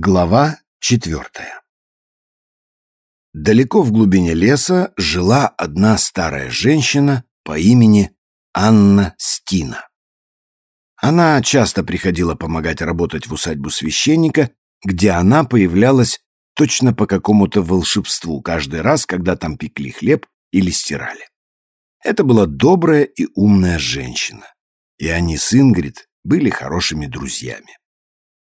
Глава четвертая Далеко в глубине леса жила одна старая женщина по имени Анна Стина. Она часто приходила помогать работать в усадьбу священника, где она появлялась точно по какому-то волшебству каждый раз, когда там пекли хлеб или стирали. Это была добрая и умная женщина, и они с Ингрид были хорошими друзьями.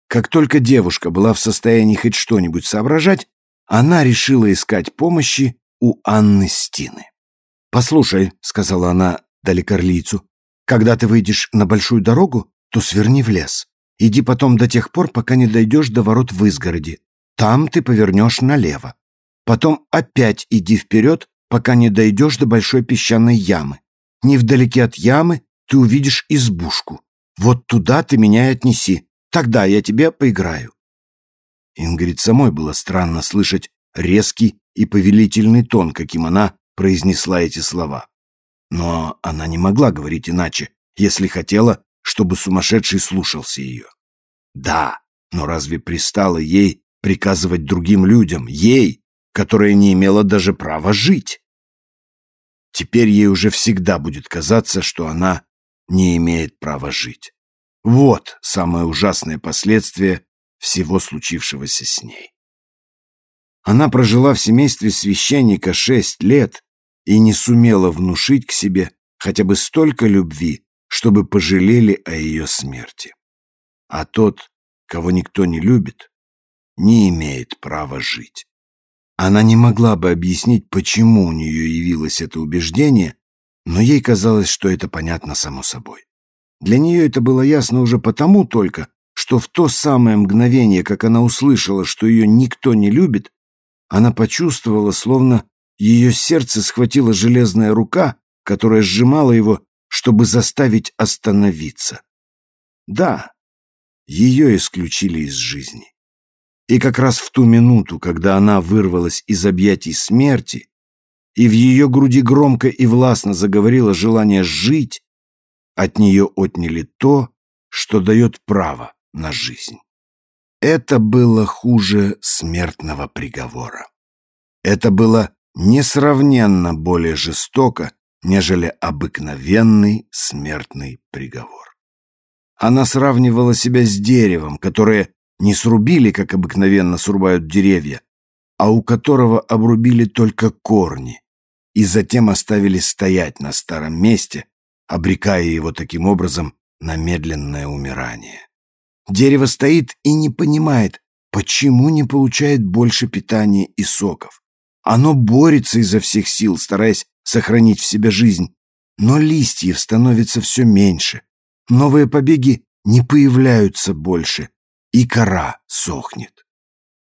Как только девушка была в состоянии хоть что-нибудь соображать, она решила искать помощи у Анны Стины. «Послушай», — сказала она далекорлийцу, «когда ты выйдешь на большую дорогу, то сверни в лес. Иди потом до тех пор, пока не дойдешь до ворот в изгороди. Там ты повернешь налево. Потом опять иди вперед, пока не дойдешь до большой песчаной ямы. Невдалеке от ямы ты увидишь избушку. Вот туда ты меня и отнеси. Тогда я тебе поиграю». Ингрид самой было странно слышать резкий и повелительный тон, каким она произнесла эти слова. Но она не могла говорить иначе, если хотела, чтобы сумасшедший слушался ее. Да, но разве пристало ей приказывать другим людям, ей, которая не имела даже права жить? Теперь ей уже всегда будет казаться, что она не имеет права жить. Вот самое ужасное последствие всего случившегося с ней. Она прожила в семействе священника шесть лет и не сумела внушить к себе хотя бы столько любви, чтобы пожалели о ее смерти. А тот, кого никто не любит, не имеет права жить. Она не могла бы объяснить, почему у нее явилось это убеждение, но ей казалось, что это понятно само собой. Для нее это было ясно уже потому только, что в то самое мгновение, как она услышала, что ее никто не любит, она почувствовала, словно ее сердце схватила железная рука, которая сжимала его, чтобы заставить остановиться. Да, ее исключили из жизни. И как раз в ту минуту, когда она вырвалась из объятий смерти, и в ее груди громко и властно заговорило желание жить, от нее отняли то, что дает право на жизнь. Это было хуже смертного приговора. Это было несравненно более жестоко, нежели обыкновенный смертный приговор. Она сравнивала себя с деревом, которое не срубили, как обыкновенно срубают деревья, а у которого обрубили только корни и затем оставили стоять на старом месте, обрекая его таким образом на медленное умирание. Дерево стоит и не понимает, почему не получает больше питания и соков. Оно борется изо всех сил, стараясь сохранить в себе жизнь, но листьев становится все меньше, новые побеги не появляются больше, и кора сохнет.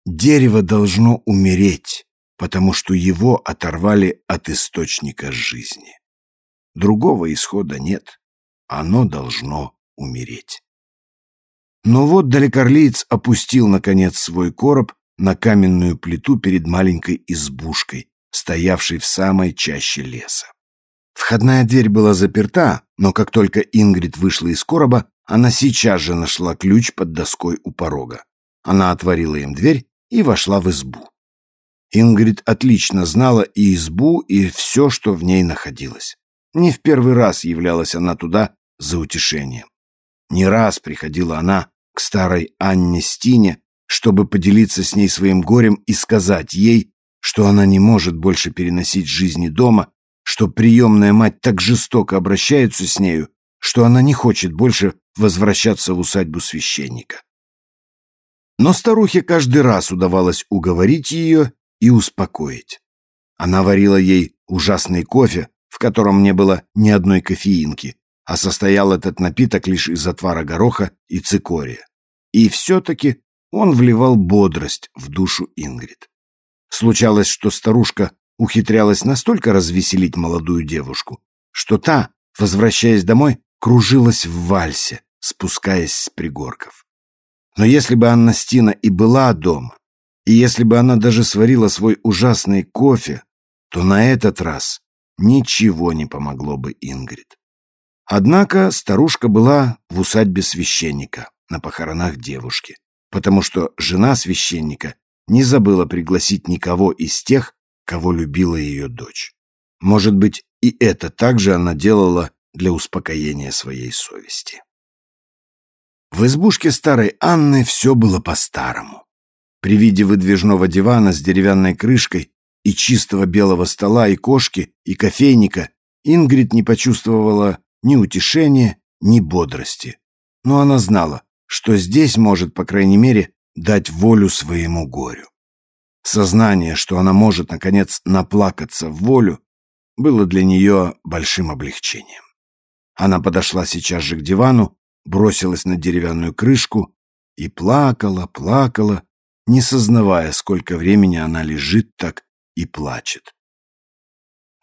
Дерево должно умереть, потому что его оторвали от источника жизни. Другого исхода нет. Оно должно умереть. Но вот далекорлиец опустил, наконец, свой короб на каменную плиту перед маленькой избушкой, стоявшей в самой чаще леса. Входная дверь была заперта, но как только Ингрид вышла из короба, она сейчас же нашла ключ под доской у порога. Она отворила им дверь и вошла в избу. Ингрид отлично знала и избу, и все, что в ней находилось. Не в первый раз являлась она туда за утешением. Не раз приходила она к старой Анне Стине, чтобы поделиться с ней своим горем и сказать ей, что она не может больше переносить жизни дома, что приемная мать так жестоко обращается с нею, что она не хочет больше возвращаться в усадьбу священника. Но старухе каждый раз удавалось уговорить ее и успокоить. Она варила ей ужасный кофе, в котором не было ни одной кофеинки, а состоял этот напиток лишь из отвара гороха и цикория. И все-таки он вливал бодрость в душу Ингрид. Случалось, что старушка ухитрялась настолько развеселить молодую девушку, что та, возвращаясь домой, кружилась в вальсе, спускаясь с пригорков. Но если бы Анна Стина и была дома, и если бы она даже сварила свой ужасный кофе, то на этот раз ничего не помогло бы Ингрид. Однако старушка была в усадьбе священника на похоронах девушки. потому что жена священника не забыла пригласить никого из тех, кого любила ее дочь. Может быть, и это также она делала для успокоения своей совести. В избушке старой Анны все было по-старому. При виде выдвижного дивана с деревянной крышкой и чистого белого стола, и кошки, и кофейника Ингрид не почувствовала ни утешения, ни бодрости. Но она знала, что здесь может, по крайней мере, дать волю своему горю. Сознание, что она может, наконец, наплакаться в волю, было для нее большим облегчением. Она подошла сейчас же к дивану, бросилась на деревянную крышку и плакала, плакала, не сознавая, сколько времени она лежит так и плачет.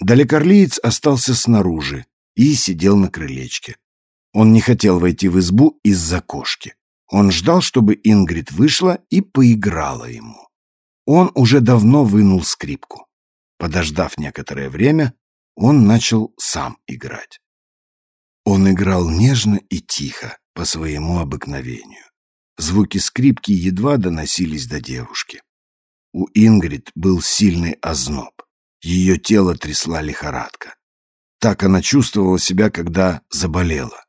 Далекорлиец остался снаружи и сидел на крылечке. Он не хотел войти в избу из-за кошки. Он ждал, чтобы Ингрид вышла и поиграла ему. Он уже давно вынул скрипку. Подождав некоторое время, он начал сам играть. Он играл нежно и тихо, по своему обыкновению. Звуки скрипки едва доносились до девушки. У Ингрид был сильный озноб. Ее тело трясла лихорадка. Так она чувствовала себя, когда заболела.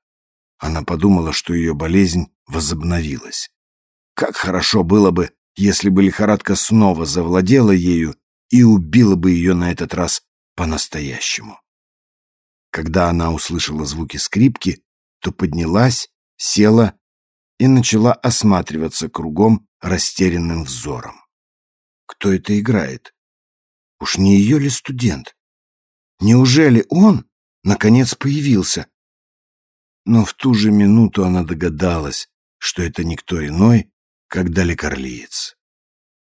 Она подумала, что ее болезнь возобновилась. Как хорошо было бы, если бы лихорадка снова завладела ею и убила бы ее на этот раз по-настоящему. Когда она услышала звуки скрипки, то поднялась, села и начала осматриваться кругом растерянным взором. Кто это играет? Уж не ее ли студент? Неужели он, наконец, появился? Но в ту же минуту она догадалась, что это никто иной, как далекорлиец.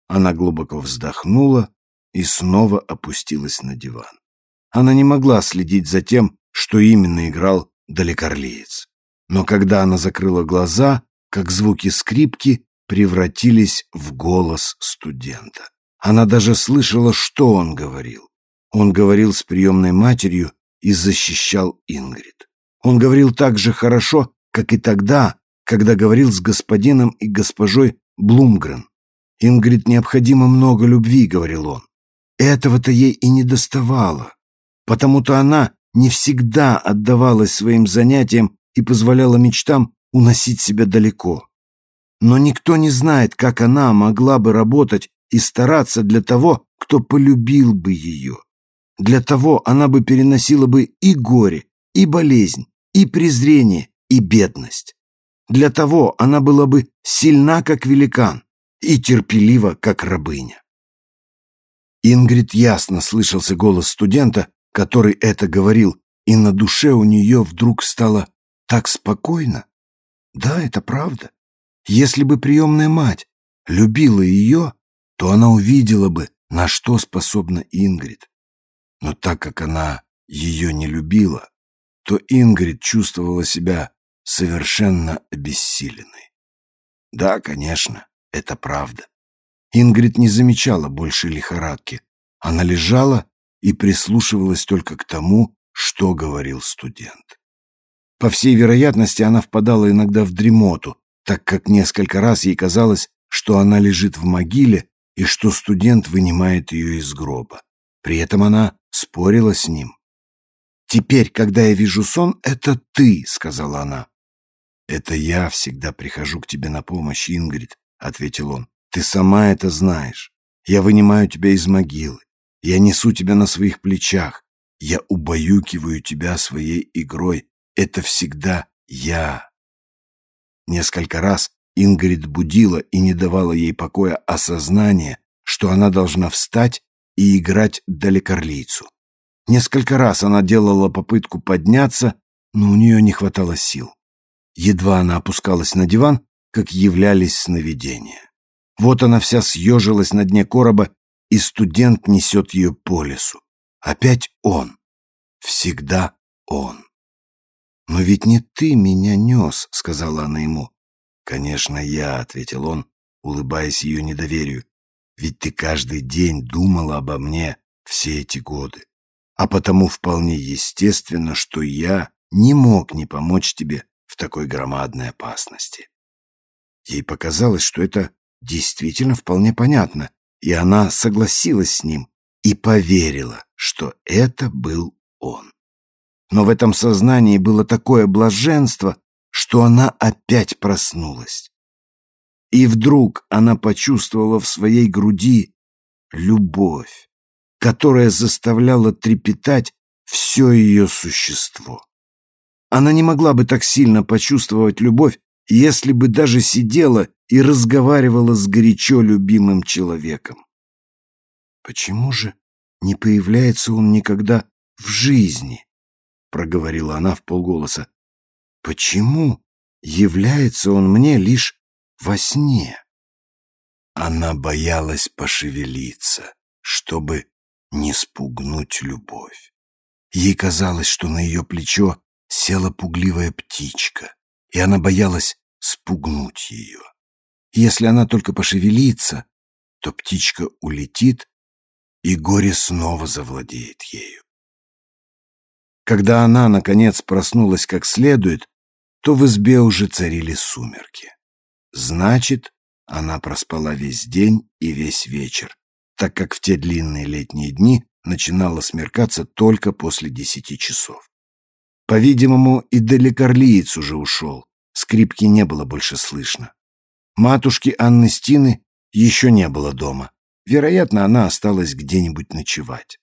Она глубоко вздохнула и снова опустилась на диван. Она не могла следить за тем, что именно играл далекорлиец. Но когда она закрыла глаза, как звуки скрипки превратились в голос студента. Она даже слышала, что он говорил. Он говорил с приемной матерью и защищал Ингрид. Он говорил так же хорошо, как и тогда, когда говорил с господином и госпожой Блумгрен. «Ингрид необходимо много любви», — говорил он. Этого-то ей и не доставало, потому-то она не всегда отдавалась своим занятиям и позволяла мечтам уносить себя далеко. Но никто не знает, как она могла бы работать и стараться для того, кто полюбил бы ее. Для того она бы переносила бы и горе, и болезнь, и презрение, и бедность. Для того она была бы сильна, как великан, и терпелива, как рабыня. Ингрид ясно слышался голос студента, который это говорил, и на душе у нее вдруг стало так спокойно. Да, это правда. Если бы приемная мать любила ее, то она увидела бы, на что способна Ингрид. Но так как она ее не любила, то Ингрид чувствовала себя совершенно обессиленной. Да, конечно, это правда. Ингрид не замечала больше лихорадки. Она лежала и прислушивалась только к тому, что говорил студент. По всей вероятности, она впадала иногда в дремоту, так как несколько раз ей казалось, что она лежит в могиле и что студент вынимает ее из гроба. При этом она спорила с ним. «Теперь, когда я вижу сон, это ты», — сказала она. «Это я всегда прихожу к тебе на помощь, Ингрид», — ответил он. «Ты сама это знаешь. Я вынимаю тебя из могилы. Я несу тебя на своих плечах. Я убаюкиваю тебя своей игрой. Это всегда я». Несколько раз Ингрид будила и не давала ей покоя осознание, что она должна встать и играть далекорлийцу. Несколько раз она делала попытку подняться, но у нее не хватало сил. Едва она опускалась на диван, как являлись сновидения. Вот она вся съежилась на дне короба, и студент несет ее по лесу. Опять он. Всегда он. «Но ведь не ты меня нес», — сказала она ему. «Конечно, я», — ответил он, улыбаясь ее недоверию. «Ведь ты каждый день думала обо мне все эти годы. А потому вполне естественно, что я не мог не помочь тебе в такой громадной опасности. Ей показалось, что это действительно вполне понятно, и она согласилась с ним и поверила, что это был он. Но в этом сознании было такое блаженство, что она опять проснулась. И вдруг она почувствовала в своей груди любовь, которая заставляла трепетать все ее существо. Она не могла бы так сильно почувствовать любовь, если бы даже сидела и разговаривала с горячо любимым человеком. Почему же не появляется он никогда в жизни? проговорила она в полголоса. Почему является он мне лишь во сне? Она боялась пошевелиться, чтобы не спугнуть любовь. Ей казалось, что на ее плечо села пугливая птичка, и она боялась спугнуть ее. Если она только пошевелится, то птичка улетит, и горе снова завладеет ею. Когда она, наконец, проснулась как следует, то в избе уже царили сумерки. Значит, она проспала весь день и весь вечер, так как в те длинные летние дни начинало смеркаться только после десяти часов. По-видимому, и далекорлиец уже ушел, скрипки не было больше слышно. Матушки Анны Стины еще не было дома. Вероятно, она осталась где-нибудь ночевать.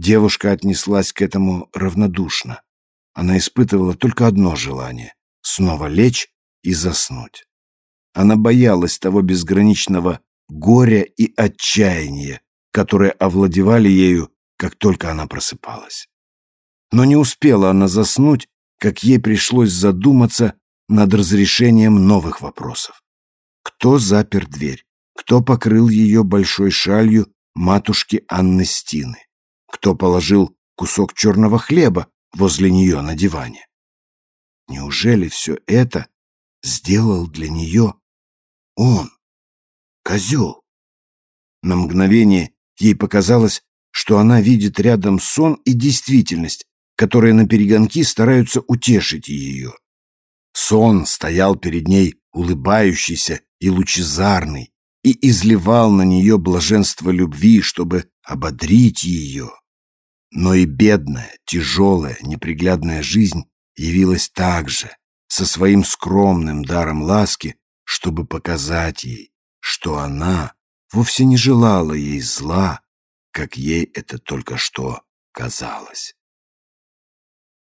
Девушка отнеслась к этому равнодушно. Она испытывала только одно желание — снова лечь и заснуть. Она боялась того безграничного горя и отчаяния, которые овладевали ею, как только она просыпалась. Но не успела она заснуть, как ей пришлось задуматься над разрешением новых вопросов. Кто запер дверь? Кто покрыл ее большой шалью матушки Анны Стины? Кто положил кусок черного хлеба возле нее на диване? Неужели все это сделал для нее он, козел? На мгновение ей показалось, что она видит рядом сон и действительность, которые на перегонки стараются утешить ее. Сон стоял перед ней улыбающийся и лучезарный, и изливал на нее блаженство любви, чтобы ободрить ее. Но и бедная, тяжелая, неприглядная жизнь явилась также, со своим скромным даром ласки, чтобы показать ей, что она вовсе не желала ей зла, как ей это только что казалось.